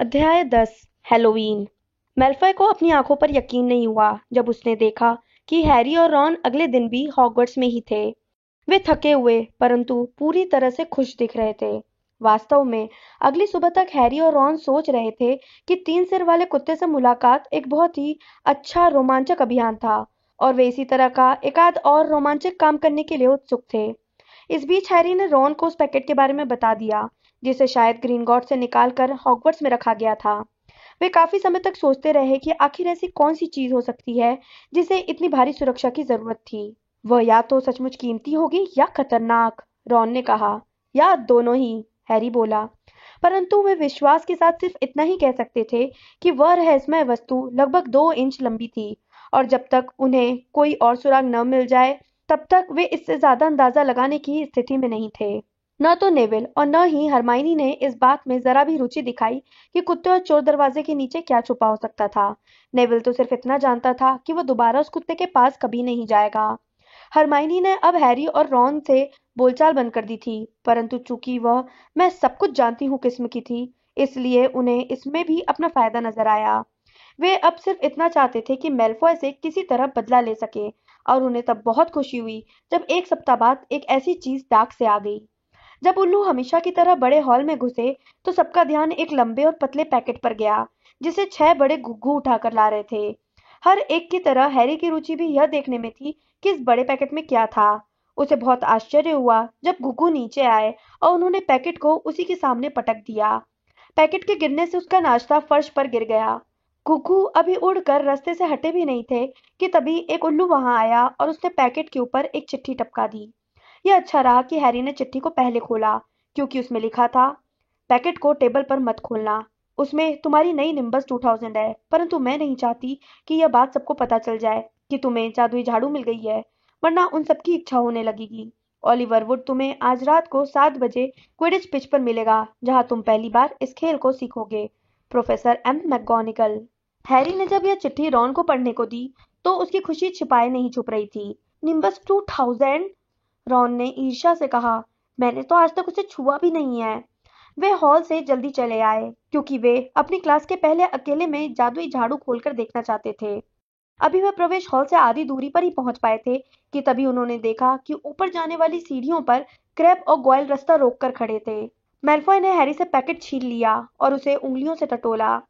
अध्याय दस Halloween Malfoy को अपनी आँखों पर यकीन नहीं हुआ जब उसने देखा कि हैरी और रॉन अगले दिन भी हॉगवर्ट्स में ही थे। वे थके हुए, परंतु पूरी तरह से खुश दिख रहे थे। वास्तव में, अगली सुबह तक हैरी और रॉन सोच रहे थे कि तीन सिर वाले कुत्ते से मुलाकात एक बहुत ही अच्छा रोमांचक अभियान था, और वे इसी तरह का एकाध और रोमांचक काम करने के लिए उत्सुक थे। इस बीच हैरी ने रॉन को उस पैकेट के बारे में बता दिया जिसे शायद ग्रीन गॉड से निकालकर हॉगवर्ट्स में रखा गया था। वे काफ़ी समय तक सोचते रहे कि आखिर ऐसी कौन सी चीज़ हो सकती है जिसे इतनी भारी सुरक्षा की ज़रूरत थी। वह या तो सचमुच कीमती होगी या खतरनाक, रॉन ने कहा। या दोनों ही, हैरी बोला। परंतु वे विश्वास के साथ सिर्फ़ इतना ही कह सकते थे कि वह रहस्यमय वस्तु लगभग दो इंच लंबी थी और जब तक उन्हें कोई और सुराग न मिल जाए, तब तक वे इससे ज़्यादा अंदाज़ा लगाने की स्थिति में नहीं थे। न तो नेविल और न ही हरमाइनी ने इस बात में जरा भी रुचि दिखाई कि कुत्ते और चोर दरवाजे के नीचे क्या छुपा हो सकता था। नेविल तो सिर्फ़ इतना जानता था कि वो दोबारा उस कुत्ते के पास कभी नहीं जाएगा। हरमाइनी ने अब हैरी और रॉन से बोलचाल बंद कर दी थी, परंतु चूँकि वह, मैं सब कुछ जानती हूँ किस्म की थी, इसलिए उन्हें इसमें भी अपना फ़ायदा नज़र आया। वे अब सिर्फ़ इतना चाहते थे कि मेल्फॉय से किसी तरह बदला ले सके, और उन्हें तब बहुत खुशी हुई जब एक सप्ताह बाद एक ऐसी चीज़ डाक से आ गई। जब उल्लू हमेशा की तरह बड़े हॉल में घुसे तो सबका ध्यान एक लंबे और पतले पैकेट पर गया, जिसे छह बड़े घुग्गू उठाकर ला रहे थे। हर एक की तरह हैरी की रुचि भी यह देखने में थी कि इस बड़े पैकेट में क्या था। उसे बहुत आश्चर्य हुआ जब घुग्गू नीचे आए और उन्होंने पैकेट को उसी के सामने पटक दिया। पैकेट के गिरने से उसका नाश्ता फर्श पर गिर गया। घुघू अभी उड़कर रास्ते से हटे भी नहीं थे कि तभी एक उल्लू वहाँ आया और उसने पैकेट के ऊपर एक चिट्ठी टपका दी। यह अच्छा रहा कि हैरी ने चिट्ठी को पहले खोला, क्योंकि उसमें लिखा था, पैकेट को टेबल पर मत खोलना। उसमें तुम्हारी नई निम्बस 2000 है, परंतु मैं नहीं चाहती कि यह बात सबको पता चल जाए कि तुम्हें जादुई झाड़ू मिल गई है, वरना उन सबकी इच्छा होने लगेगी। ओलिवर वुड तुम्हें आज रात को सात बजे क्विडिच पिच पर मिलेगा, जहाँ तुम पहली बार इस खेल को सीखोगे। Professor M. मैकगोनिकल हैरी ने जब यह चिट्ठी रॉन को पढ़ने को दी तो उसकी खुशी छिपाए नहीं छुप रही थी। निम्बस टू थाउज़ेंड रॉन ने ईर्षा से कहा, मैंने तो आज तक उसे छुआ भी नहीं है। वे हॉल से जल्दी चले आए, क्योंकि वे अपनी क्लास के पहले अकेले में जादुई झाड़ू खोलकर देखना चाहते थे। अभी वे प्रवेश हॉल से आधी दूरी पर ही पहुँच पाए थे, कि तभी उन्होंने देखा कि ऊपर जाने वाली सीढ़ियों पर क्रैप और ग्वाइल रास्ता रोककर खड़े थे। मेल्फॉय ने हैरी से पैकेट छीन लिया और उसे उंगलियों से टटोला।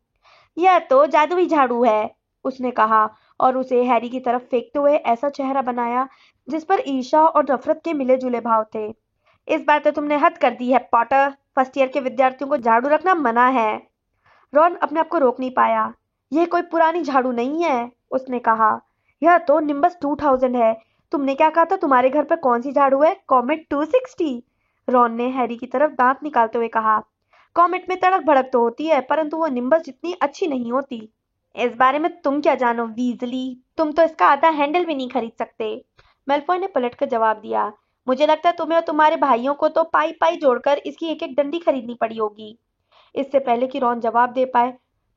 यह तो जादुई झाड़ू है, उसने कहा और उसे हैरी की तरफ़ फेंकते हुए ऐसा चेहरा बनाया जिस पर ईर्षा और नफरत के मिले जुले भाव थे। इस बार तो तुमने हद कर दी है, पॉटर। फ़र्स्ट ईयर के विद्यार्थियों को झाड़ू रखना मना है। रॉन अपने आप को रोक नहीं पाया। यह कोई पुरानी झाड़ू नहीं है, उसने कहा। यह तो निम्बस टू थाउज़ेंड है। तुमने क्या कहा था, तुम्हारे घर पर कौन सी झाड़ू है? कॉमेट टू सिक्सटी रॉन ने हैरी की तरफ़ दांत निकालते हुए कहा। कॉमेट में तड़क भड़क तो होती है, परंतु वो निम्बस जितनी अच्छी नहीं होती। इस बारे में तुम क्या जानो, वीजली? तुम तो इसका आधा हैंडल भी नहीं खरीद सकते। मेल्फॉय ने पलट कर जवाब दिया मुझे लगता है तुम्हें और तुम्हारे भाइयों को तो पाई पाई जोड़कर इसकी एक एक डंडी खरीदनी पड़ी होगी। इससे पहले कि रॉन जवाब दे पाए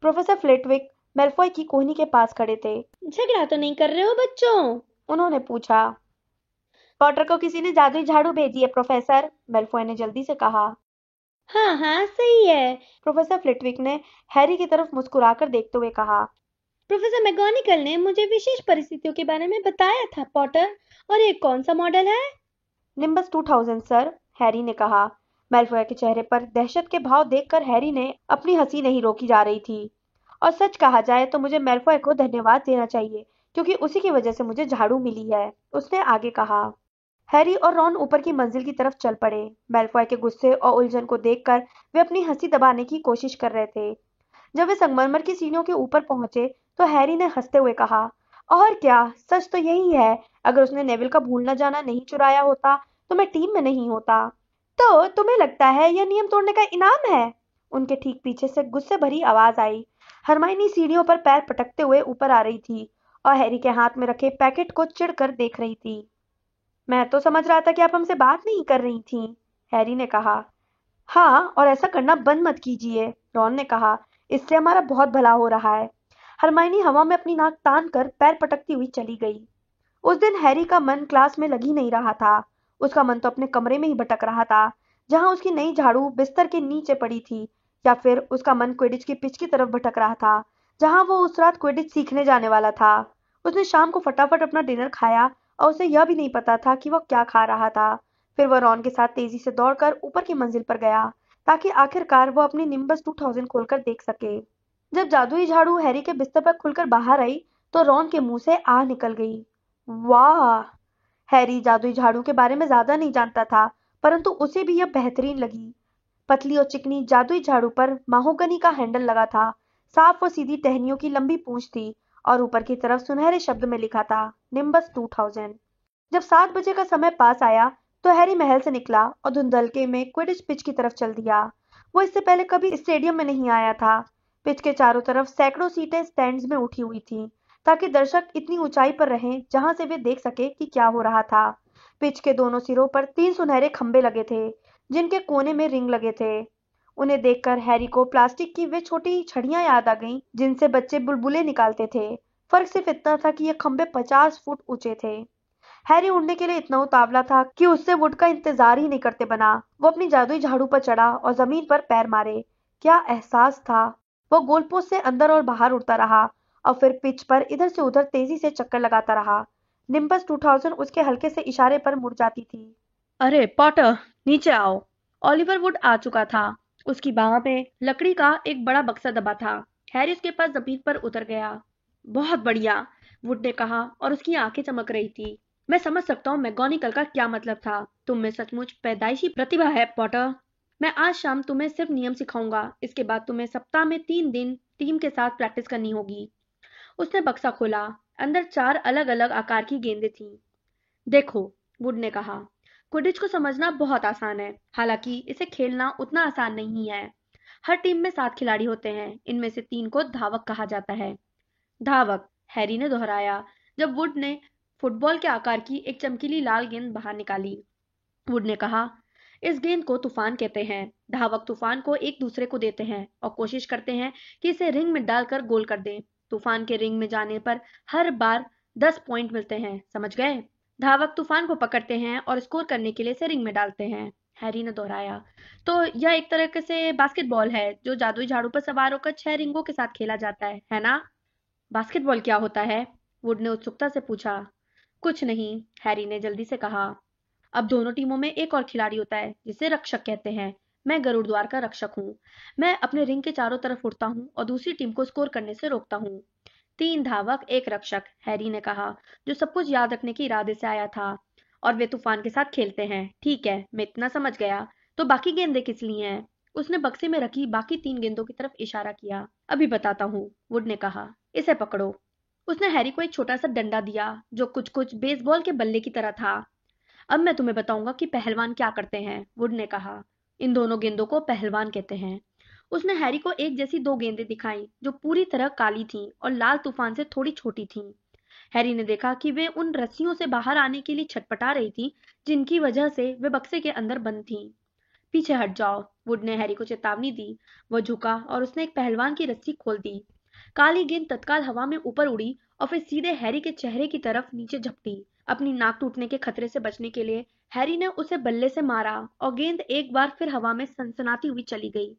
प्रोफेसर फ्लेटविक मेल्फॉय की कोहनी के पास खड़े थे। झगड़ा तो नहीं कर रहे हो बच्चों? उन्होंने पूछा। पॉटर को किसी ने जादुई झाड़ू भेजी है प्रोफेसर? मेल्फॉय ने जल्दी से कहा। हाँ हाँ सही है। प्रोफेसर फ्लिटविक ने हैरी की तरफ़ मुस्कुराकर देखते हुए कहा। प्रोफेसर मैगोनिकल ने मुझे विशेष परिस्थितियों के बारे में बताया था, पॉटर। और ये कौन सा मॉडल है? निम्बस 2000 सर, हैरी ने कहा। मेल्फॉय के चेहरे पर दहशत के भाव देखकर हैरी ने अपनी हँसी नहीं रोकी जा रही थी। और सच कहा जाए तो मुझे मेल्फॉय को धन्यवाद देना चाहिए, क्योंकि उसी की वजह से मुझे झाड़ू मिली है, उसने आगे कहा। हैरी और रॉन ऊपर की मंजिल की तरफ़ चल पड़े। मेल्फॉय के गुस्से और उलझन को देखकर वे अपनी हँसी दबाने की कोशिश कर रहे थे। जब वे संगमरमर की सीढ़ियों के ऊपर पहुँचे तो हैरी ने हँसते हुए कहा, और क्या? सच तो यही है। अगर उसने नेविल का भूलना जाना नहीं चुराया होता तो मैं टीम में नहीं होता। तो तुम्हें लगता है यह नियम तोड़ने का इनाम है? उनके ठीक पीछे से गुस्से भरी आवाज़ आई। हरमाइनी सीढ़ियों पर पैर पटकते हुए ऊपर आ रही थी और हैरी के हाथ में रखे पैकेट को चिढ़कर देख रही थी। मैं तो समझ रहा था कि आप हमसे बात नहीं कर रही थी, हैरी ने कहा। हाँ और ऐसा करना बंद मत कीजिए, रॉन ने कहा। इससे हमारा बहुत भला हो रहा है। हरमाइनी हवा में अपनी नाक तान कर पैर पटकती हुई चली गई। उस दिन हैरी का मन क्लास में लग ही नहीं रहा था। उसका मन तो अपने कमरे में ही भटक रहा था, जहाँ उसकी नई झाड़ू बिस्तर के नीचे पड़ी थी, या फिर उसका मन क्विडिच की पिच की तरफ़ भटक रहा था, जहाँ वो उस रात क्विडिच सीखने जाने वाला था। उसने शाम को फटाफट अपना डिनर खाया और उसे यह भी नहीं पता था कि वह क्या खा रहा था। फिर वह रॉन के साथ तेज़ी से दौड़कर ऊपर की मंजिल पर गया, ताकि आखिरकार वो अपनी निम्बस 2000 खोलकर देख सके। जब जादुई झाड़ू हैरी के बिस्तर पर खुलकर बाहर आई तो रॉन के मुँह से आ निकल गई। वाह! हैरी जादुई झाड़ू के बारे में ज़्यादा नहीं जानता था, परंतु उसे भी यह बेहतरीन लगी। पतली और चिकनी जादुई झाड़ू पर माहोगनी का हैंडल लगा था। साफ़ और सीधी टहनियों की लंबी पूंछ थी और ऊपर की तरफ़ सुनहरे शब्द में लिखा था निम्बस 2000 जब सात बजे का समय पास आया तो हैरी महल से निकला और धुंधलके में क्विडिच पिच की तरफ़ चल दिया। वो इससे पहले कभी स्टेडियम में नहीं आया था। पिच के चारों तरफ़ सैकड़ों सीटें स्टैंड्स में उठी हुई थी, ताकि दर्शक इतनी ऊंचाई पर रहें जहाँ से वे देख सके कि क्या हो रहा था। पिच के दोनों सिरों पर तीन सुनहरे खंबे लगे थे, जिनके कोने में रिंग लगे थे। उन्हें देखकर हैरी को प्लास्टिक की वे छोटी छड़ियाँ याद आ गईं, जिनसे बच्चे बुलबुले निकालते थे। फ़र्क सिर्फ़ इतना था कि ये खंबे पचास फुट ऊँचे थे। हैरी उड़ने के लिए इतना उतावला था कि उससे वुड का इंतज़ार ही नहीं करते बना। वो अपनी जादुई झाड़ू पर चढ़ा और ज़मीन पर पैर मारे। क्या एहसास था? वो गोलपोस्ट से अंदर और बाहर उड़ता रहा और फिर पिच पर इधर से उधर तेज़ी से चक्कर लगाता रहा। निम्बस 2000 उसके हल्के से इशारे पर मुड़ जाती थी। अरे, पॉटर, नीचे आओ। ऑलिवर वुड आ चुका था। उसकी बाह में लकड़ी का एक बड़ा बक्सा दबा था। हैरी उसके पास ज़मीन पर उतर गया। बहुत बढ़िया, वुड ने कहा और उसकी आँखें चमक रही थी। मैं समझ सकता हूँ मैगोनिकल का क्या मतलब था। तुम में सचमुच पैदाइशी प्रतिभा है, पॉटर। मैं आज शाम तुम्हें सिर्फ़ नियम सिखाऊँगा। इसके बाद तुम्हें सप्ताह में तीन दिन टीम के साथ प्रैक्टिस करनी होगी। उसने बक्सा खोला। अंदर चार अलग अलग आकार की गेंदें थीं। देखो, वुड ने कहा क्विडिच को समझना बहुत आसान है। हालाँकि इसे खेलना उतना आसान नहीं है। हर टीम में सात खिलाड़ी होते हैं। इनमें से तीन को धावक कहा जाता है। धावक, हैरी ने दोहराया, जब वुड ने फुटबॉल के आकार की एक चमकीली लाल गेंद बाहर निकाली। वुड ने कहा इस गेंद को तूफ़ान कहते हैं। धावक तूफ़ान को एक दूसरे को देते हैं और कोशिश करते हैं कि इसे रिंग में डालकर गोल कर दें। तूफ़ान के रिंग में जाने पर हर बार दस पॉइंट मिलते हैं। समझ गए? धावक तूफ़ान को पकड़ते हैं और स्कोर करने के लिए इसे रिंग में डालते हैं। हैरी ने दोहराया। तो यह एक तरह से बास्केटबॉल है, जो जादुई झाड़ू पर सवार होकर छह रिंगों के साथ खेला जाता है है ना? बास्केटबॉल क्या होता है? वुड ने उत्सुकता से पूछा। कुछ नहीं, हैरी ने जल्दी से कहा। अब दोनों टीमों में एक और खिलाड़ी होता है, जिसे रक्षक कहते हैं। मैं गरुड़ द्वार का रक्षक हूँ। मैं अपने रिंग के चारों तरफ़ उड़ता हूँ और दूसरी टीम को स्कोर करने से रोकता हूँ। तीन धावक, एक रक्षक, हैरी ने कहा, जो सब कुछ याद रखने के इरादे से आया था। और वे तूफ़ान के साथ खेलते हैं। ठीक है, मैं इतना समझ गया। तो बाकी गेंदे किस लिए हैं? उसने बक्से में रखी बाकी तीन गेंदों की तरफ़ इशारा किया। अभी बताता हूँ, वुड ने कहा, इसे पकड़ो। उसने हैरी को एक छोटा सा डंडा दिया, जो कुछ कुछ बेसबॉल के बल्ले की तरह था। अब मैं तुम्हें बताऊँगा कि पहलवान क्या करते हैं, वुड ने कहा। इन दोनों गेंदों को पहलवान कहते हैं। उसने हैरी को एक जैसी दो गेंदें दिखाई, जो पूरी तरह काली थीं और लाल तूफ़ान से थोड़ी छोटी थीं। हैरी ने देखा कि वे उन रस्सियों से बाहर आने के लिए छटपटा रही थी, जिनकी वजह से वे बक्से के अंदर बंद थीं। पीछे हट जाओ, वुड ने हैरी को चेतावनी दी। वह झुका और उसने एक पहलवान की रस्सी खोल दी। काली गेंद तत्काल हवा में ऊपर उड़ी और फिर सीधे हैरी के चेहरे की तरफ़ नीचे झपटी। अपनी नाक टूटने के खतरे से बचने के लिए, हैरी ने उसे बल्ले से मारा और गेंद एक बार फिर हवा में सनसनाती हुई चली गई।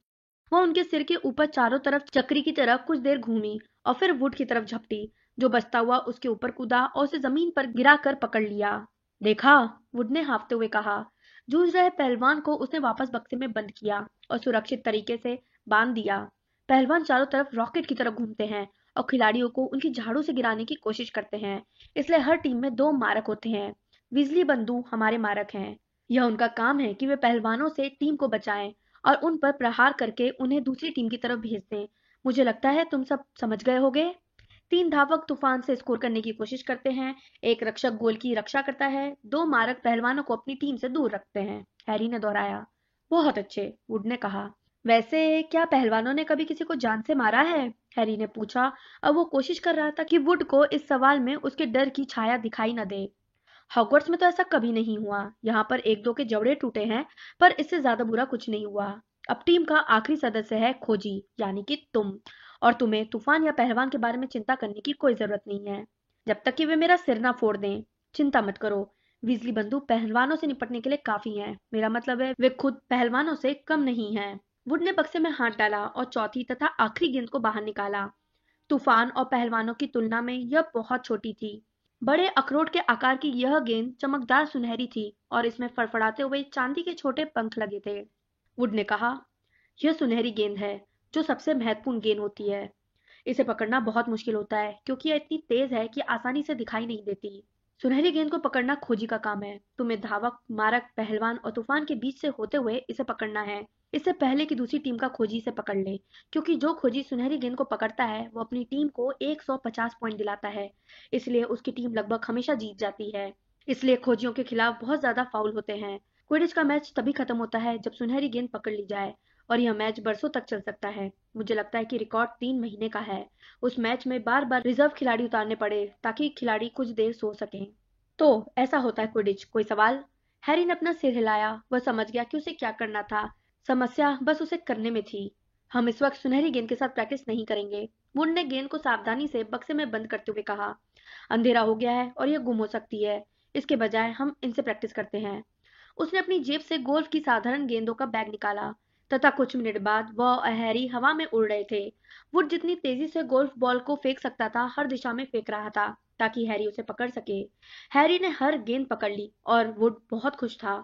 वह उनके सिर के ऊपर चारों तरफ़ चक्री की तरह कुछ देर घूमी और फिर वुड की तरफ़ झपटी, जो बचता हुआ उसके ऊपर कूदा और उसे ज़मीन पर गिरा कर पकड़ लिया। देखा? वुड ने हाफते हुए कहा। जूझ रहे पहलवान को उसने वापस बक्से में बंद किया और सुरक्षित तरीके से बाँध दिया। पहलवान चारों तरफ़ रॉकेट की तरफ़ घूमते हैं और खिलाड़ियों को उनकी झाड़ू से गिराने की कोशिश करते हैं। इसलिए हर टीम में दो मारक होते हैं। बिजली बंदू हमारे मारक हैं। यह उनका काम है कि वे पहलवानों से टीम को बचाएँ और उन पर प्रहार करके उन्हें दूसरी टीम की तरफ़ भेज दें। मुझे लगता है तुम सब समझ गए होगे। तीन धावक तूफ़ान से स्कोर करने की कोशिश करते हैं। एक रक्षक गोल की रक्षा करता है। दो मारक पहलवानों को अपनी टीम से दूर रखते हैं। हैरी ने दोहराया। बहुत अच्छे, वुड ने कहा। वैसे क्या पहलवानों ने कभी किसी को जान से मारा है? हैरी ने पूछा। अब वो कोशिश कर रहा था कि वुड को इस सवाल में उसके डर की छाया दिखाई न दे। हॉगवर्ट्स में तो ऐसा कभी नहीं हुआ। यहाँ पर एक दो के जबड़े टूटे हैं, पर इससे ज़्यादा बुरा कुछ नहीं हुआ। अब टीम का आखिरी सदस्य है खोजी, यानी कि तुम। और तुम्हें तूफ़ान या पहलवान के बारे में चिंता करने की कोई ज़रूरत नहीं है। जब तक कि वे मेरा सिर ना फोड़ दें। चिंता मत करो। बिजली बंदूक पहलवानों से निपटने के लिए काफ़ी हैं। मेरा मतलब है, वे खुद पहलवानों से कम नहीं हैं। वुड ने बक्से में हाथ डाला और चौथी तथा आखिरी गेंद को बाहर निकाला। तूफ़ान और पहलवानों की तुलना में यह बहुत छोटी थी। बड़े अखरोट के आकार की यह गेंद चमकदार सुनहरी थी और इसमें फड़फड़ाते हुए चांदी के छोटे पंख लगे थे। वुड ने कहा, यह सुनहरी गेंद है, जो सबसे महत्वपूर्ण गेंद होती है। इसे पकड़ना बहुत मुश्किल होता है, क्योंकि यह इतनी तेज है कि आसानी से दिखाई नहीं देती। सुनहरी गेंद को पकड़ना खोजी का काम है। तुम्हें धावक, मारक, पहलवान और तूफ़ान के बीच से होते हुए इसे पकड़ना है। इससे पहले कि दूसरी टीम का खोजी से पकड़ ले, क्योंकि जो खोजी सुनहरी गेंद को पकड़ता है, वो अपनी टीम को 150 पॉइंट दिलाता है। इसलिए उसकी टीम लगभग हमेशा जीत जाती है। इसलिए खोजियों के खिलाफ बहुत ज़्यादा फाउल होते हैं। क्विडिच का मैच तभी खत्म होता है जब सुनहरी गेंद पकड़ ली जाए, और यह मैच बरसों तक चल सकता है। मुझे लगता है कि रिकॉर्ड तीन महीने का है। उस मैच में बार बार रिज़र्व खिलाड़ी उतारने पड़े, ताकि खिलाड़ी कुछ देर सो सकें। तो ऐसा होता है क्विडिच, कोई सवाल? हैरी ने अपना सिर हिलाया, वह समझ गया कि उसे क्या करना था। समस्या बस उसे करने में थी। हम इस वक्त सुनहरी गेंद के साथ प्रैक्टिस नहीं करेंगे वुड ने गेंद को सावधानी से बक्से में बंद करते हुए कहा। अंधेरा हो गया है और यह गुम हो सकती है, इसके बजाय हम इनसे प्रैक्टिस करते हैं। उसने अपनी जेब से गोल्फ की साधारण गेंदों का बैग निकाला, तथा कुछ मिनट बाद वह और हैरी हवा में उड़ रहे थे। वुड जितनी तेज़ी से गोल्फ बॉल को फेंक सकता था, हर दिशा में फेंक रहा था, ताकि हैरी उसे पकड़ सके। हैरी ने हर गेंद पकड़ ली और वुड बहुत खुश था।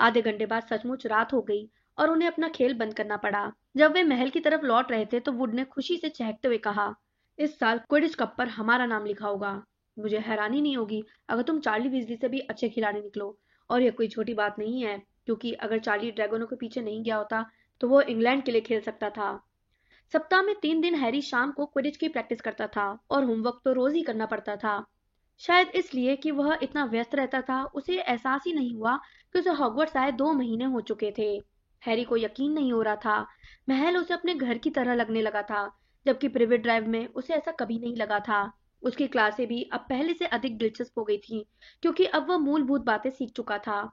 आधे घंटे बाद सचमुच रात हो गई और उन्हें अपना खेल बंद करना पड़ा। जब वे महल की तरफ़ लौट रहे थे तो वुड ने खुशी से चहकते हुए कहा, इस साल क्विडिच कप पर हमारा नाम लिखा होगा। मुझे हैरानी नहीं होगी अगर तुम चार्ली विजली से भी अच्छे खिलाड़ी निकलो। और यह कोई छोटी बात नहीं है, क्योंकि अगर चार्ली ड्रैगनों के पीछे नहीं गया होता तो वो इंग्लैंड के लिए खेल सकता था। सप्ताह में तीन दिन हैरी शाम को क्विडिच की प्रैक्टिस करता था और होमवर्क तो रोज ही करना पड़ता था। शायद इसलिए कि वह इतना व्यस्त रहता था, उसे एहसास ही नहीं हुआ कि उसे हॉगवर्ट्स आए दो महीने हो चुके थे। हैरी को यकीन नहीं हो रहा था। महल उसे अपने घर की तरह लगने लगा था, जबकि प्रिवेट ड्राइव में उसे ऐसा कभी नहीं लगा था। उसकी क्लासें भी अब पहले से अधिक दिलचस्प हो गई थी, क्योंकि अब वह मूलभूत बातें सीख चुका था।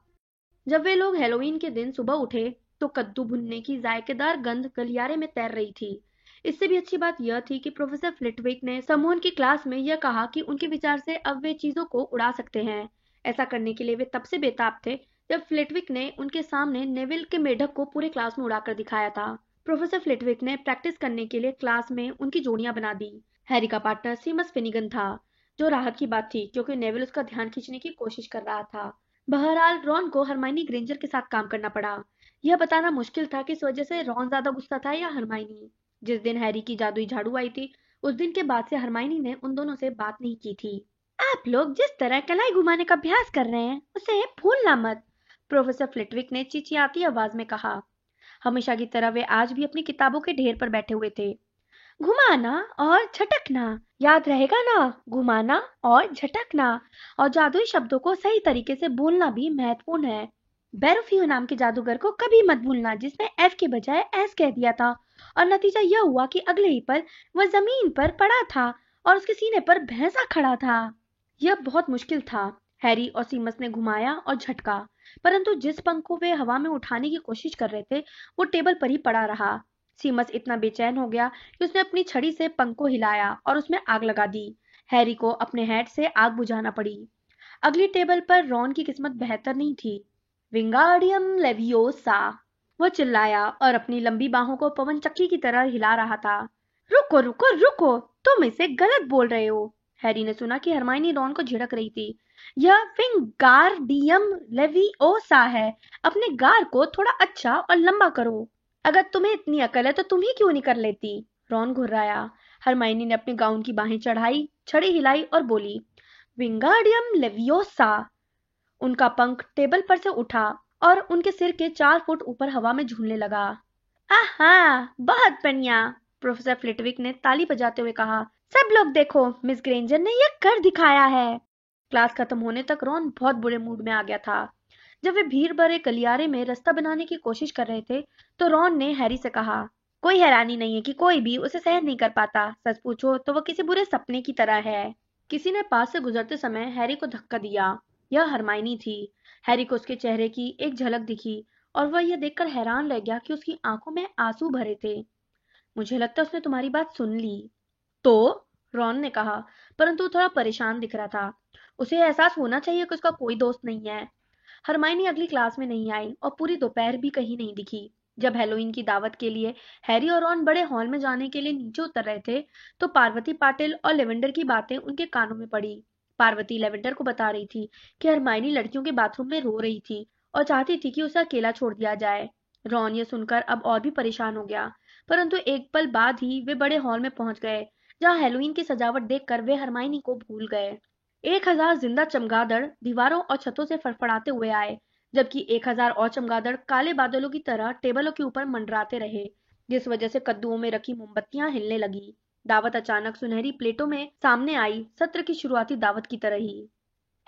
जब वे लोग हेलोवीन के दिन सुबह उठे तो कद्दू भुनने की जायकेदार गंध गलियारे में तैर रही थी। इससे भी अच्छी बात यह थी कि प्रोफेसर फ्लिटविक ने समूहन की क्लास में यह कहा कि उनके विचार से अब वे चीज़ों को उड़ा सकते हैं। ऐसा करने के लिए वे तब से बेताब थे जब फ्लिटविक ने उनके सामने नेविल के मेढक को पूरे क्लास में उड़ाकर दिखाया था। प्रोफेसर फ्लिटविक ने प्रैक्टिस करने के लिए क्लास में उनकी जोड़ियाँ बना दी। हैरी का पार्टनर सीमस फिनिगन था, जो राहत की बात थी, क्योंकि नेविल उसका ध्यान खींचने की कोशिश कर रहा था। बहरहाल, रॉन को हरमाइनी ग्रेंजर के साथ काम करना पड़ा। यह बताना मुश्किल था कि इस वजह से रॉन ज़्यादा गुस्सा था या हरमाइनी। जिस दिन हैरी की जादुई झाड़ू आई थी, उस दिन के बाद से हरमाइनी ने उन दोनों से बात नहीं की थी। आप लोग जिस तरह कलाई घुमाने का अभ्यास कर रहे हैं, उसे भूलना मत। प्रोफेसर फ्लिटविक ने चिचियाती आवाज़ में कहा, हमेशा की तरह वे आज भी अपनी किताबों के ढेर पर बैठे हुए थे। घुमाना और झटकना, याद रहेगा ना? घुमाना और झटकना, और जादुई शब्दों को सही तरीके से बोलना भी महत्वपूर्ण है। बेरोफियो नाम के जादूगर को कभी मत भूलना, जिसने एफ़ के बजाय एस कह दिया था, और नतीजा यह हुआ कि अगले ही पल वह ज़मीन पर पड़ा था और उसके सीने पर भैंसा खड़ा था। यह बहुत मुश्किल था। हैरी और सीमस ने घुमाया और झटका, परंतु जिस पंख को वे हवा में उठाने की कोशिश कर रहे थे, वो टेबल पर ही पड़ा रहा। सीमस इतना बेचैन हो गया कि उसने अपनी छड़ी से पंख को हिलाया और उसमें आग लगा दी। हैरी को अपने हेड से आग बुझाना पड़ी। अगली टेबल पर रॉन की किस्मत बेहतर नहीं थी। विंगार्डियम लेवियोसा वह चिल्लाया और अपनी लंबी बाहों को पवन चक्की की तरह हिला रहा था। रुको रुको रुको, तुम इसे गलत बोल रहे हो। हैरी ने सुना कि हरमाइनी रॉन को झिड़क रही थी। यह फिंगार्डियम लेविओसा है। अपने गार को थोड़ा अच्छा और लंबा करो। अगर तुम्हें इतनी अकल है तो तुम ही क्यों नहीं कर लेती? रॉन घुर्राया। हरमाइनी ने अपनी गाउन की बाहें चढ़ाई, छड़ी हिलाई और बोली विंगार्डियम लेवियोसा उनका पंख टेबल पर से उठा और उनके सिर के चार फुट ऊपर हवा में झूलने लगा। आहा, बहुत बढ़िया! प्रोफेसर फ्लिटविक ने ताली बजाते हुए कहा। सब लोग देखो, मिस ग्रेंजर ने यह कर दिखाया है। क्लास खत्म होने तक रॉन बहुत बुरे मूड में आ गया था। जब वे भीड़ भरे गलियारे में रास्ता बनाने की कोशिश कर रहे थे तो रॉन ने हैरी से कहा, कोई हैरानी नहीं है कि कोई भी उसे सहन नहीं कर पाता। सच पूछो तो वह किसी बुरे सपने की तरह है। किसी ने पास से गुजरते समय हैरी को धक्का दिया। यह हरमाइनी थी। हैरी को उसके चेहरे की एक झलक दिखी और वह यह देखकर हैरान रह गया कि उसकी आँखों में आँसू भरे थे। मुझे लगता उसने तुम्हारी बात सुन ली। तो? रॉन ने कहा, परंतु थोड़ा परेशान दिख रहा था। उसे एहसास होना चाहिए कि उसका कोई दोस्त नहीं है। हरमाइनी अगली क्लास में नहीं आई और पूरी दोपहर भी कहीं नहीं दिखी। जब हेलोइन की दावत के लिए हैरी और रॉन बड़े हॉल में जाने के लिए नीचे उतर रहे थे तो पार्वती पाटिल और लेवेंडर की बातें उनके कानों में पड़ी। पार्वती लेवेंडर को बता रही थी कि हरमाइनी लड़कियों के बाथरूम में रो रही थी और चाहती थी कि उसे अकेला छोड़ दिया जाए। रॉन ये सुनकर अब और भी परेशान हो गया, परंतु एक पल बाद ही वे बड़े हॉल में पहुँच गए, जहाँ हेलोइन की सजावट देखकर वे हरमाइनी को भूल गए। एक हज़ार ज़िंदा चमगादड़ दीवारों और छतों से फड़फड़ाते हुए आए, जबकि एक हज़ार और चमगादड़ काले बादलों की तरह टेबलों के ऊपर मंडराते रहे, जिस वजह से कद्दुओं में रखी मोमबत्तियाँ हिलने लगी। दावत अचानक सुनहरी प्लेटों में सामने आई, सत्र की शुरुआती दावत की तरह ही।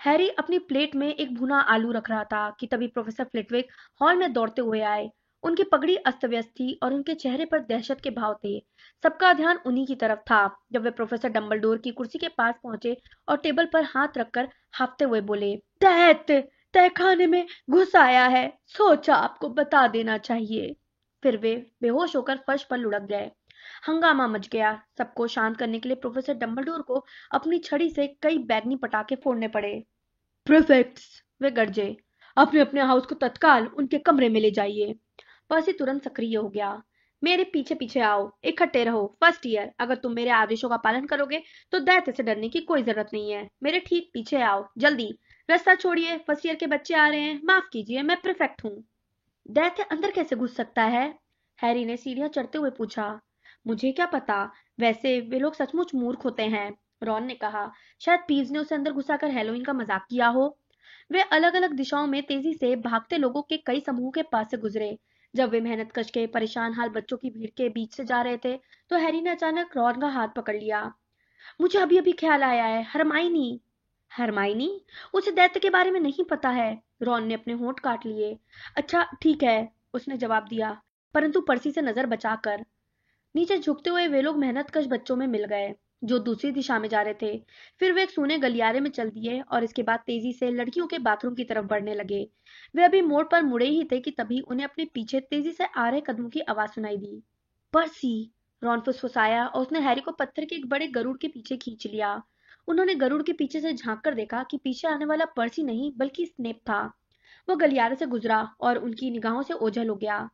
हैरी अपनी प्लेट में एक भुना आलू रख रहा था कि तभी प्रोफेसर फ्लिटविक हॉल में दौड़ते हुए आए उनकी पगड़ी अस्त व्यस्त थी और उनके चेहरे पर दहशत के भाव थे। सबका ध्यान उन्हीं की तरफ़ था, जब वे प्रोफेसर डम्बलडोर की कुर्सी के पास पहुँचे और टेबल पर हाथ रखकर हाफते हुए बोले तहत तहखाने में घुस आया है, सोचा आपको बता देना चाहिए। फिर वे बेहोश होकर फर्श पर लुढ़क गए। हंगामा मच गया। सबको शांत करने के लिए प्रोफेसर डम्बलडोर को अपनी छड़ी से कई बैगनी पटाखे फोड़ने पड़े। प्रिफेक्ट्स वे गर्जे अपने अपने हाउस को तत्काल उनके कमरे में ले जाइए। पर्सी तुरंत सक्रिय हो गया। मेरे पीछे पीछे आओ, इकट्ठे रहो। फ़र्स्ट ईयर अगर तुम मेरे आदेशों का पालन करोगे तो दैत्य से डरने की कोई ज़रूरत नहीं है। मेरे ठीक पीछे आओ, जल्दी। रास्ता छोड़िए फ़र्स्ट ईयर के बच्चे आ रहे हैं। माफ़ कीजिए, मैं परफेक्ट हूँ। दैत्य अंदर कैसे घुस सकता है? हैरी ने सीढ़ियाँ चढ़ते हुए पूछा। मुझे क्या पता? वैसे वे लोग सचमुच मूर्ख होते हैं, रॉन ने कहा। शायद पीज ने उसे अंदर घुसाकर हेलोइन का मज़ाक किया हो। वे अलग अलग दिशाओं में तेज़ी से भागते लोगों के कई समूह के पास से गुजरे। जब वे मेहनत कश के परेशान हाल बच्चों की भीड़ के बीच से जा रहे थे तो हैरी ने अचानक रॉन का हाथ पकड़ लिया। मुझे अभी अभी ख्याल आया है हरमाइनी हरमाइनी उसे दैत्य के बारे में नहीं पता है रॉन ने अपने होंठ काट लिए। अच्छा ठीक है उसने जवाब दिया। परंतु पर्सी से नज़र बचाकर। नीचे झुकते हुए वे लोग मेहनत कश बच्चों में मिल गए। जो दूसरी दिशा में जा रहे थे। फिर वे एक सोने गलियारे में चल दिए और इसके बाद तेज़ी से लड़कियों के बाथरूम की तरफ़ बढ़ने लगे। वे अभी मोड़ पर मुड़े ही थे कि तभी उन्हें अपने पीछे तेज़ी से आ रहे कदमों की आवाज़ सुनाई दी। परसी! रॉन फुसफुसाया और उसने हैरी को पत्थर के एक बड़े गरुड़ के पीछे खींच लिया। उन्होंने गरुड़ के पीछे से झाँक कर देखा कि पीछे आने वाला पर्सी नहीं, बल्कि स्नेप था। वो गलियारे से गुजरा और उनकी निगाहों से ओझल हो गया।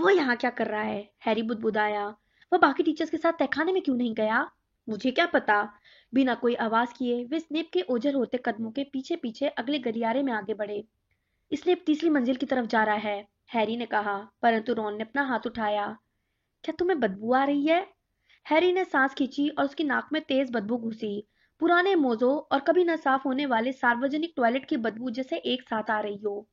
वो यहाँ क्या कर रहा है? हैरी बुदबुदाया। वो बाकी टीचर्स के साथ तहखाने में क्यों नहीं गया? मुझे क्या पता? बिना कोई आवाज़ किए वे स्नेप के ओझल होते कदमों के पीछे पीछे अगले गलियारे में आगे बढ़े। स्नेप तीसरी मंजिल की तरफ़ जा रहा है, हैरी ने कहा, परंतु रॉन ने अपना हाथ उठाया। क्या तुम्हें बदबू आ रही है? हैरी ने सांस खींची और उसकी नाक में तेज बदबू घुसी। पुराने मोजो और कभी न साफ़ होने वाले सार्वजनिक टॉयलेट की बदबू जैसे एक साथ आ रही हो।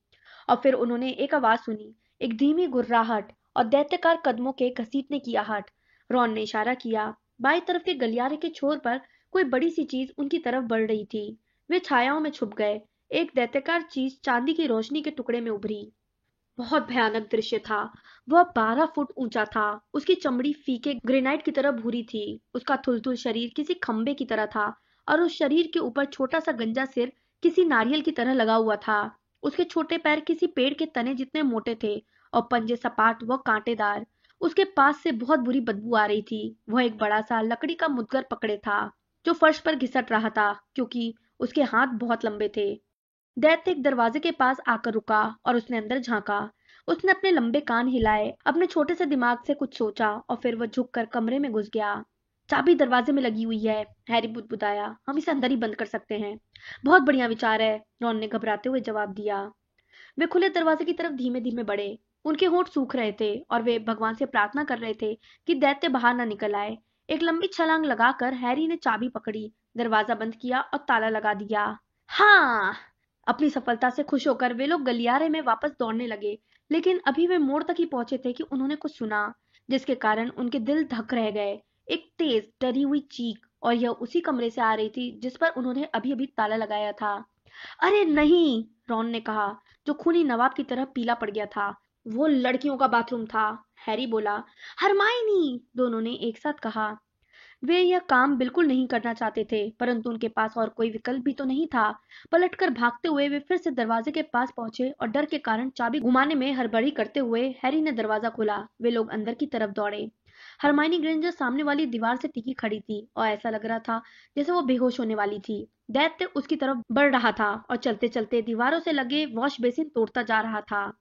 और फिर उन्होंने एक आवाज़ सुनी, एक धीमी गुर्राहट और दैत्यकार कदमों के घसीटने की आहट। रॉन ने इशारा किया बाई तरफ़ के गलियारे के छोर पर कोई बड़ी सी चीज़ उनकी तरफ़ बढ़ रही थी। वे छायाओं में छुप गए। एक दैत्यकार चीज़ चांदी की रोशनी के टुकड़े में उभरी। बहुत भयानक दृश्य था। वह बारह फुट ऊँचा था। उसकी चमड़ी फीके ग्रेनाइट की तरह भूरी थी। उसका थुलथुल शरीर किसी खंबे की तरह था और उस शरीर के ऊपर छोटा सा गंजा सिर किसी नारियल की तरह लगा हुआ था। उसके छोटे पैर किसी पेड़ के तने जितने मोटे थे और पंजे सपाट व कांटेदार। उसके पास से बहुत बुरी बदबू आ रही थी। वह एक बड़ा सा लकड़ी का मुदगर पकड़े था, जो फर्श पर घिसट रहा था, क्योंकि उसके हाथ बहुत लंबे थे। दैत्य एक दरवाजे के पास आकर रुका और उसने अंदर झांका। उसने अपने लंबे कान हिलाए, अपने छोटे से दिमाग से कुछ सोचा और फिर वह झुककर कमरे में घुस गया। चाबी दरवाजे में लगी हुई है, हैरी बुदबुदाया, हम इसे अंदर ही बंद कर सकते हैं। बहुत बढ़िया विचार है, रॉन ने घबराते हुए जवाब दिया। वे खुले दरवाजे की तरफ़ धीमे धीमे बढ़े। उनके होठ सूख रहे थे और वे भगवान से प्रार्थना कर रहे थे कि दैत्य बाहर न निकल आए। एक लंबी छलांग लगाकर हैरी ने चाबी पकड़ी, दरवाज़ा बंद किया और ताला लगा दिया। हाँ! अपनी सफलता से खुश होकर वे लोग गलियारे में वापस दौड़ने लगे, लेकिन अभी वे मोड़ तक ही पहुँचे थे कि उन्होंने कुछ सुना, जिसके कारण उनके दिल धक रह गए। एक तेज, डरी हुई चीख और यह उसी कमरे से आ रही थी जिस पर उन्होंने अभी अभी ताला लगाया था। अरे नहीं! रॉन ने कहा, जो खूनी नवाब की तरह पीला पड़ गया था। वो लड़कियों का बाथरूम था, हैरी बोला। हरमाइनी दोनों ने एक साथ कहा। वे यह काम बिल्कुल नहीं करना चाहते थे, परंतु उनके पास और कोई विकल्प भी तो नहीं था। पलटकर भागते हुए वे फिर से दरवाजे के पास पहुँचे और डर के कारण चाबी घुमाने में हड़बड़ी करते हुए हैरी ने दरवाज़ा खोला। वे लोग अंदर की तरफ़ दौड़े। हरमाइनी ग्रेंजर सामने वाली दीवार से टिकी खड़ी थी और ऐसा लग रहा था जैसे वो बेहोश होने वाली थी। दैत्य उसकी तरफ़ बढ़ रहा था और चलते चलते दीवारों से लगे वॉश बेसिन तोड़ता जा रहा था।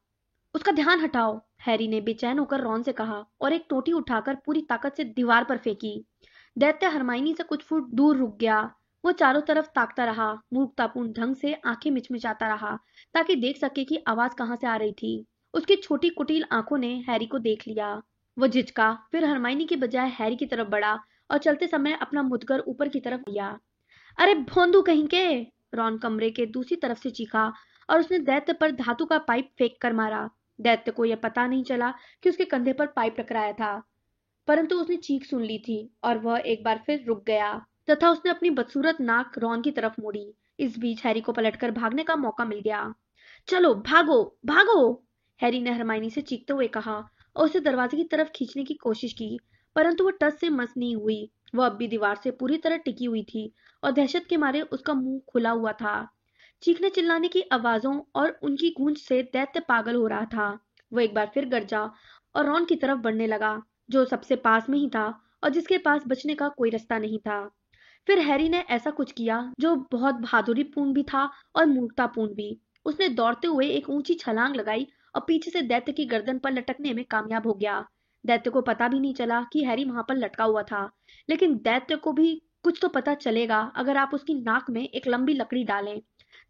उसका ध्यान हटाओ, हैरी ने बेचैन होकर रॉन से कहा और एक टोटी उठाकर पूरी ताकत से दीवार पर फेंकी। दैत्य हरमाइनी से कुछ फुट दूर रुक गया। वो चारों तरफ़ ताकता रहा, मूर्खतापूर्ण ढंग से आँखें मिचमिचाता रहा, ताकि देख सके कि आवाज़ कहाँ से आ रही थी। उसकी छोटी कुटिल आँखों ने हैरी को देख लिया। वो झिझका, फिर हरमाइनी के बजाय हैरी की तरफ़ बढ़ा और चलते समय अपना मुदगर ऊपर की तरफ़ लिया। अरे भोंदू कहीं के? रॉन कमरे के दूसरी तरफ़ से चीखा और उसने दैत्य पर धातु का पाइप फेंक कर मारा। दैत्य को यह पता नहीं चला कि उसके कंधे पर पाइप टकराया था, परंतु उसने चीख सुन ली थी और वह एक बार फिर रुक गया तथा उसने अपनी बदसूरत नाक रॉन की तरफ़ मोड़ी। इस बीच हैरी को पलटकर भागने का मौका मिल गया। चलो, भागो भागो! हैरी ने हरमाइनी से चीखते हुए कहा और उसे दरवाजे की तरफ़ खींचने की कोशिश की, परंतु वह टस से मस नहीं हुई। वह अब भी दीवार से पूरी तरह टिकी हुई थी और दहशत के मारे उसका मुँह खुला हुआ था। चीखने चिल्लाने की आवाजों और उनकी गूंज से दैत्य पागल हो रहा था। वो एक बार फिर गरजा और रॉन की तरफ़ बढ़ने लगा, जो सबसे पास में ही था और जिसके पास बचने का कोई रास्ता नहीं था। फिर हैरी ने ऐसा कुछ किया, जो बहुत बहादुरीपूर्ण भी था और मूर्खतापूर्ण भी। उसने दौड़ते हुए एक ऊँची छलांग लगाई और पीछे से दैत्य की गर्दन पर लटकने में कामयाब हो गया। दैत्य को पता भी नहीं चला कि हैरी वहाँ पर लटका हुआ था, लेकिन दैत्य को भी कुछ तो पता चलेगा अगर आप उसकी नाक में एक लंबी लकड़ी डालें।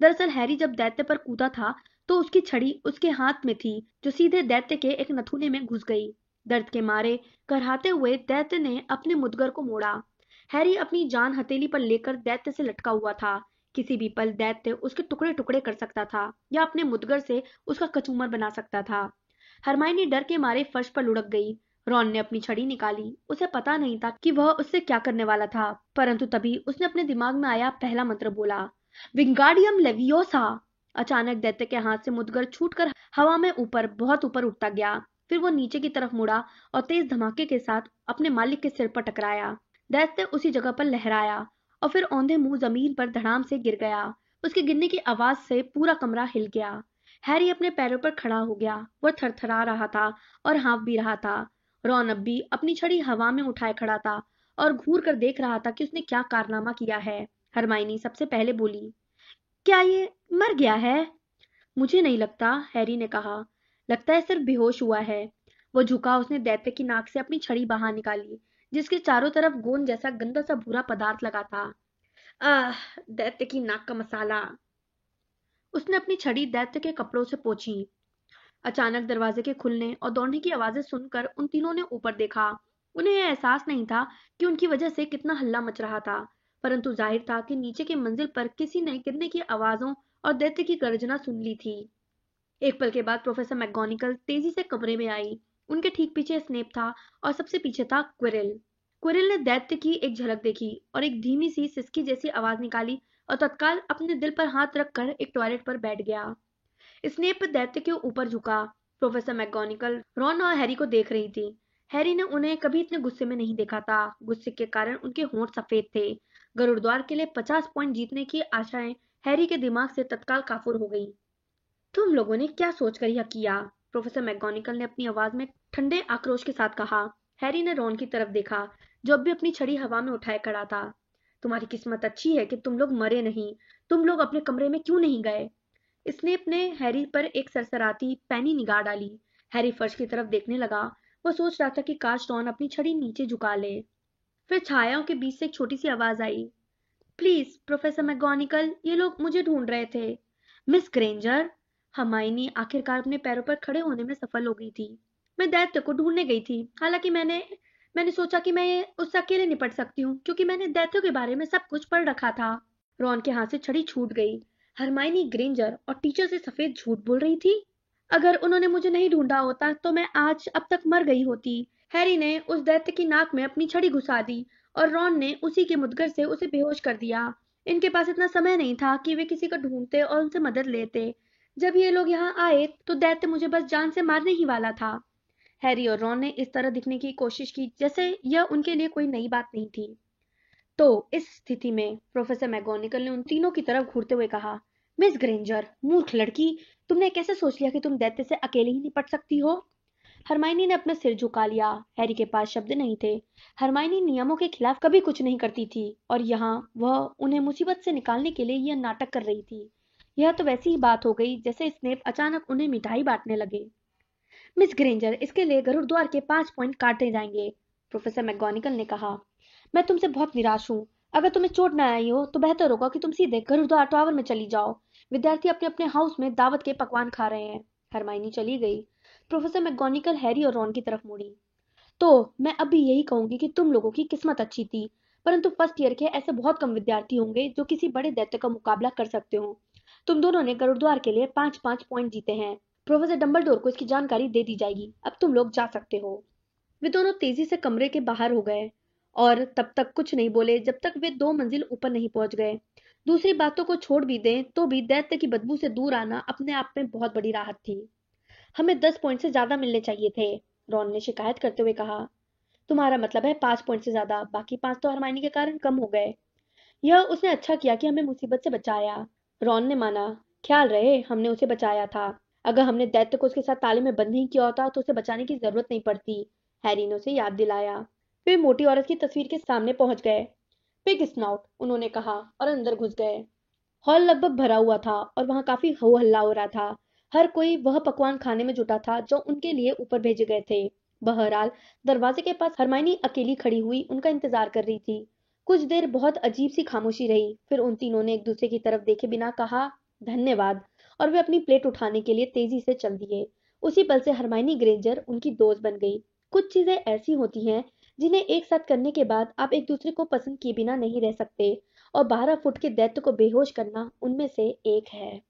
दरअसल हैरी जब दैत्य पर कूदा था तो उसकी छड़ी उसके हाथ में थी, जो सीधे दैत्य के एक नथुने में घुस गई। दर्द के मारे करहाते हुए दैत्य ने अपने मुदगर को मोड़ा। हैरी अपनी जान हथेली पर लेकर दैत्य से लटका हुआ था। किसी भी पल दैत्य उसके टुकड़े टुकड़े कर सकता था, या अपने मुदगर से उसका कचूमर बना सकता था। हरमाइनी डर के मारे फर्श पर लुढ़क गई। रॉन ने अपनी छड़ी निकाली। उसे पता नहीं था कि वह उससे क्या करने वाला था, परंतु तभी उसने अपने दिमाग में आया पहला मंत्र बोला विंगाडियम लेवियोसा अचानक दैत्य के हाथ से मुदगर छूटकर हवा में ऊपर, बहुत ऊपर उठता गया। फिर वो नीचे की तरफ़ मुड़ा और तेज धमाके के साथ अपने मालिक के सिर पर टकराया। दैत्य उसी जगह पर लहराया और फिर औंधे मुँह ज़मीन पर धड़ाम से गिर गया। उसके गिरने की आवाज़ से पूरा कमरा हिल गया। हैरी अपने पैरों पर खड़ा हो गया। वह थरथरा रहा था और हाँफ भी रहा था। रौन भी अपनी छड़ी हवा में उठाए खड़ा था और घूर कर देख रहा था कि उसने क्या कारनामा किया है। हरमाइनी सबसे पहले बोली, क्या ये मर गया है? मुझे नहीं लगता, हैरी ने कहा। लगता है सिर्फ़ बेहोश हुआ है। वो झुका उसने दैत्य की नाक से अपनी छड़ी बाहर निकाली, जिसके चारों तरफ़ गोंद जैसा गंदा सा बुरा पदार्थ लगा था। आह दैत्य की नाक का मसाला। उसने अपनी छड़ी दैत्य के कपड़ों से पोछी। अचानक दरवाजे के खुलने और दौड़ने की आवाज़ें सुनकर उन तीनों ने ऊपर देखा। उन्हें यह एहसास नहीं था कि उनकी वजह से कितना हल्ला मच रहा था। परंतु ज़ाहिर था कि नीचे की मंजिल पर किसी ने गिरने की आवाजों और दैत्य की गर्जना सुन ली थी। एक पल के बाद प्रोफेसर मैगोनिकल तेज़ी से कमरे में आई। उनके ठीक पीछे स्नेप था और सबसे पीछे था क्विरिल। क्विरिल ने दैत्य की एक झलक देखी और एक धीमी सी सिसकी जैसी आवाज़ निकाली और तत्काल अपने दिल पर हाथ रखकर एक टॉयलेट पर बैठ गया। स्नेप दैत्य के ऊपर झुका। प्रोफेसर मैगोनिकल रॉन और हैरी को देख रही थी। हैरी ने उन्हें कभी इतने गुस्से में नहीं देखा था। गुस्से के कारण उनके होंठ सफ़ेद थे। गरुड़द्वार के लिए पचास पॉइंट जीतने की आशाएँ हैरी के दिमाग से तत्काल काफुर हो गई। तुम लोगों ने क्या सोचकर यह किया? प्रोफेसर मैगोनिकल ने अपनी आवाज़ में ठंडे आक्रोश के साथ कहा। हैरी ने रॉन की तरफ़ देखा, जो अब भी अपनी छड़ी हवा में उठाए खड़ा था। तुम्हारी किस्मत अच्छी है कि तुम लोग मरे नहीं। तुम लोग अपने कमरे में क्यों नहीं गए? स्नेप ने हैरी पर एक सरसराती, पैनी निगाह डाली। हैरी फर्श की तरफ़ देखने लगा। वो सोच रहा था कि काश रॉन अपनी छड़ी नीचे झुका ले। फिर छायाओं के बीच से एक छोटी सी आवाज़ आई। प्लीज़ प्रोफेसर मैगोनिकल ये लोग मुझे ढूंढ रहे थे। मिस ग्रेंजर हमाइनी आखिरकार अपने पैरों पर खड़े होने में सफल हो गई थी। मैं दैत्य को ढूँढने गई थी। हालाँकि मैंने मैंने सोचा कि मैं उससे अकेले निपट सकती हूँ, क्योंकि मैंने दैत्यों के बारे में सब कुछ पढ़ रखा था। रॉन के हाथ से छड़ी छूट गई। हरमाइनी ग्रेंजर और टीचर से सफ़ेद झूठ बोल रही थी। अगर उन्होंने मुझे नहीं ढूंढा होता तो मैं आज अब तक मर गई होती। हैरी ने उस दैत्य की नाक में अपनी छड़ी घुसा दी और रॉन ने उसी के मुदगर से उसे बेहोश कर दिया। इनके पास इतना समय नहीं था कि वे किसी को ढूंढते और उनसे मदद लेते। जब ये लोग यहाँ आए तो दैत्य मुझे बस जान से मारने ही वाला था। हैरी और रॉन ने इस तरह दिखने की कोशिश की जैसे यह उनके लिए कोई नई बात नहीं थी। तो इस स्थिति में प्रोफेसर मैगोनिकल ने उन तीनों की तरफ़ घूरते हुए कहा, मिस ग्रेंजर, मूर्ख लड़की, तुमने कैसे सोच लिया कि तुम दैत्य से अकेले ही निपट सकती हो? हरमाइनी ने अपना सिर झुका लिया। हैरी के पास शब्द नहीं थे। हरमाइनी नियमों के खिलाफ कभी कुछ नहीं करती थी और यहाँ वह उन्हें मुसीबत से निकालने के लिए यह नाटक कर रही थी। यह तो वैसी ही बात हो गई जैसे स्नेप अचानक उन्हें मिठाई बांटने लगे। मिस ग्रेंजर, इसके लिए गरुड़ द्वार के पाँच पॉइंट काटे जाएँगे, प्रोफेसर मैगोनिकल ने कहा। मैं तुमसे बहुत निराश हूँ। अगर तुम्हें चोट न आई हो तो बेहतर होगा कि तुम सीधे गरुड़द्वार टावर में चली जाओ। विद्यार्थी अपने अपने हाउस में दावत के पकवान खा रहे हैं। हरमाइनी चली गई। प्रोफेसर मैगोनिकल हैरी और रॉन की तरफ़ मुड़ी। तो मैं अभी यही कहूँगी कि तुम लोगों की किस्मत अच्छी थी, परंतु फ़र्स्ट ईयर के ऐसे बहुत कम विद्यार्थी होंगे जो किसी बड़े दैत्य का मुकाबला कर सकते हो। तुम दोनों ने गरुड़द्वार के लिए पाँच पाँच पॉइंट जीते हैं। प्रोफेसर डम्बलडोर को इसकी जानकारी दे दी जाएगी। अब तुम लोग जा सकते हो। वे दोनों तेज़ी से कमरे के बाहर हो गए, और तब तक कुछ नहीं बोले जब तक वे दो मंजिल ऊपर नहीं पहुँच गए। दूसरी बातों को छोड़ भी दें तो भी दैत्य की बदबू से दूर आना अपने आप में बहुत बड़ी राहत थी। हमें दस पॉइंट से ज़्यादा मिलने चाहिए थे, रॉन ने शिकायत करते हुए कहा। तुम्हारा मतलब है पाँच पॉइंट से ज़्यादा, बाकी पाँच तो हरमाइनी के कारण कम हो गए। यह उसने अच्छा किया कि हमें मुसीबत से बचाया। रॉन ने माना, ख्याल रहे, हमने उसे बचाया था। अगर हमने दैत्य को उसके साथ ताले में बंद नहीं किया होता तो उसे बचाने की ज़रूरत नहीं पड़ती, हैरी ने उसे याद दिलाया। वे मोटी औरत की तस्वीर के सामने पहुँच गए। पिग स्नाउट, उन्होंने कहा, और अंदर घुस गए। हॉल लगभग भरा हुआ था, और वहाँ काफ़ी हो हल्ला हो रहा था। हर कोई वह पकवान खाने में जुटा था जो उनके लिए ऊपर भेजे गए थे। बहरहाल, दरवाजे के पास हरमाइनी अकेली खड़ी हुई उनका इंतज़ार कर रही थी। कुछ देर बहुत अजीब सी खामोशी रही, फिर उन तीनों ने एक दूसरे की तरफ़ देखे बिना कहा, धन्यवाद। और वे अपनी प्लेट उठाने के लिए तेज़ी से चल दिए। उसी पल से हरमाइनी ग्रेंजर उनकी दोस्त बन गई। कुछ चीज़ें ऐसी होती हैं जिन्हें एक साथ करने के बाद आप एक दूसरे को पसंद किए बिना नहीं रह सकते, और बारह फुट के दैत्य को बेहोश करना उनमें से एक है।